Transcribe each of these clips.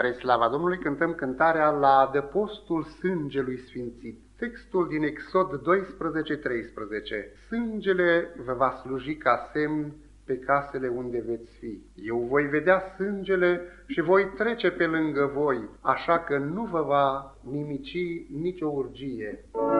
Spre slava Domnului cântăm cântarea la adăpostul sângelui sfințit. Textul din Exod 12:13. Sângele vă va sluji ca semn pe casele unde veți fi. Eu voi vedea sângele și voi trece pe lângă voi, așa că nu vă va nimici nicio urgie. al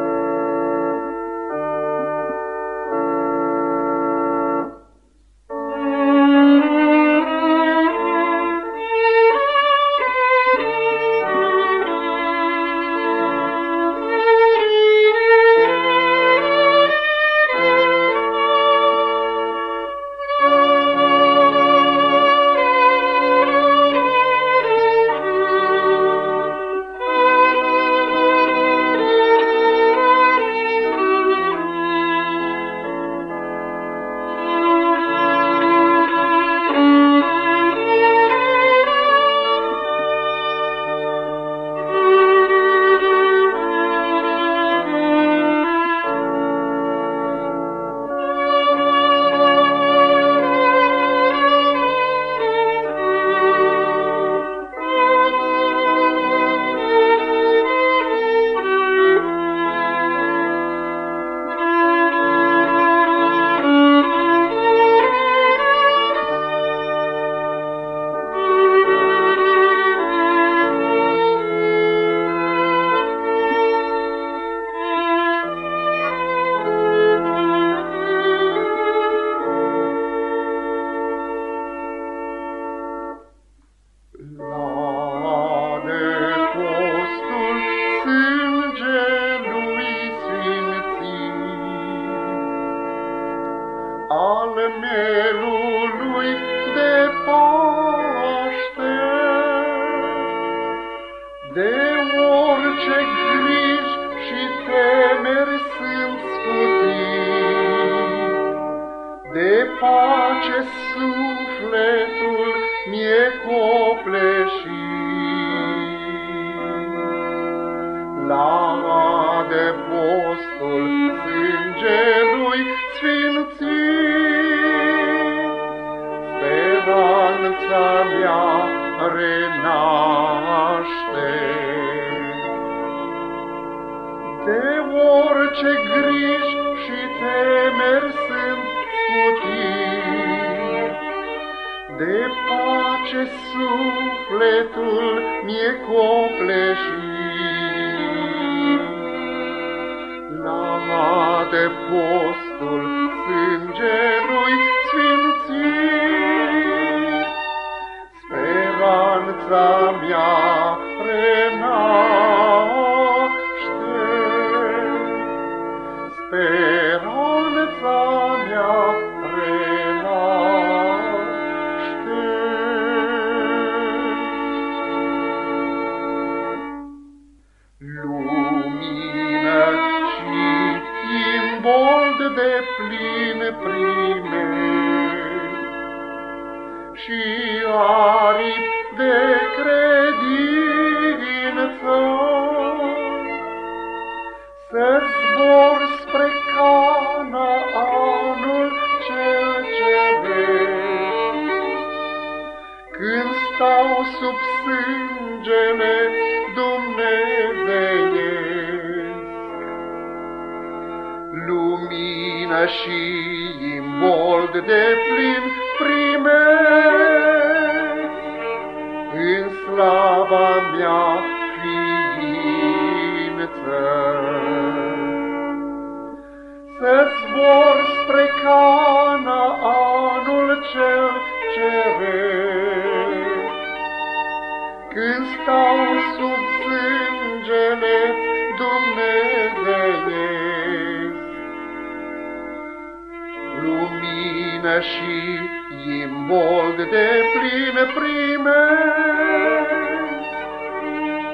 pace sufletul mi-e copleșit. La de postul sângelui speranța mea renaște. De orice griji și temeri sunt scutit, de pace sufletul mi-e copleșit. La de postul sângelui sfințit, speranța mea renaște. Când stau sub sângele Dumnezeiesc. Lumină și imbold de plin primesc în slava mea ființă. Să zbor spre cana anul cel când stau sub sângele Dumnezeiesc. Lumină și imbold de plin primesc,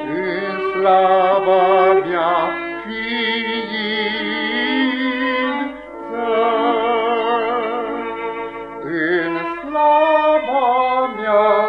în slava mea ființă. În slava mea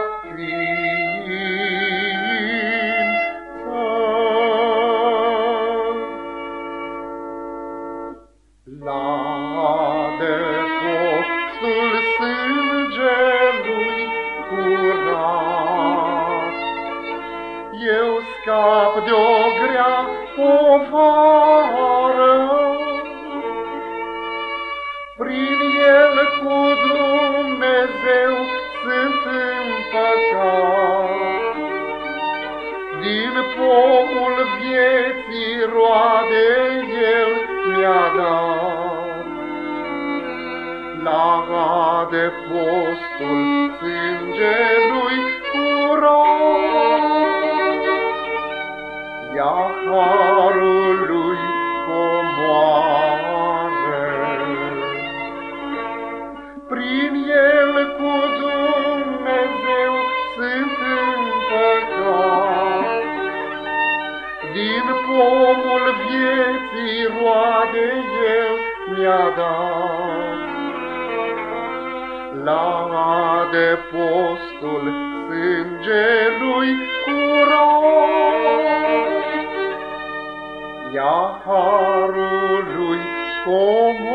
eu scap de-o grea povară. Prin el cu Dumnezeu sunt împăcat. Din pomul vieții roade el mi-a dat. La de de postul sângelui curat, ia harul lui comoară.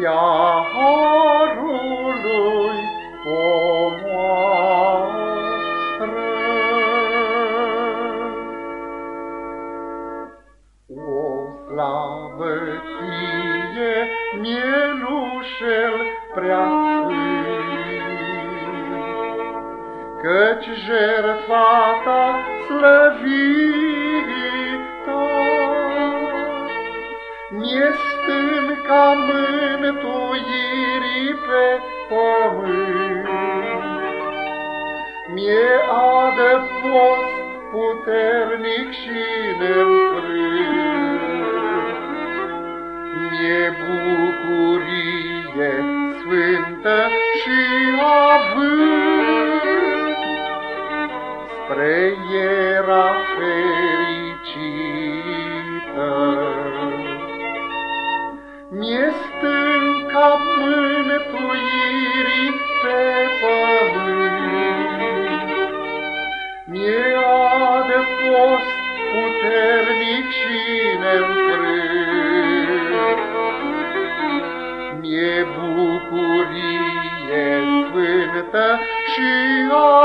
Ia harul lui comoară. Mielușel prea căci jertfa ta slăvită mi-e stânca mântuirii pe pământ. Mi-e adăpost puternic și neînfrânt. Mi-e bucurie sfântă și avânt spre era fericită. Mi-e stânca și avânt,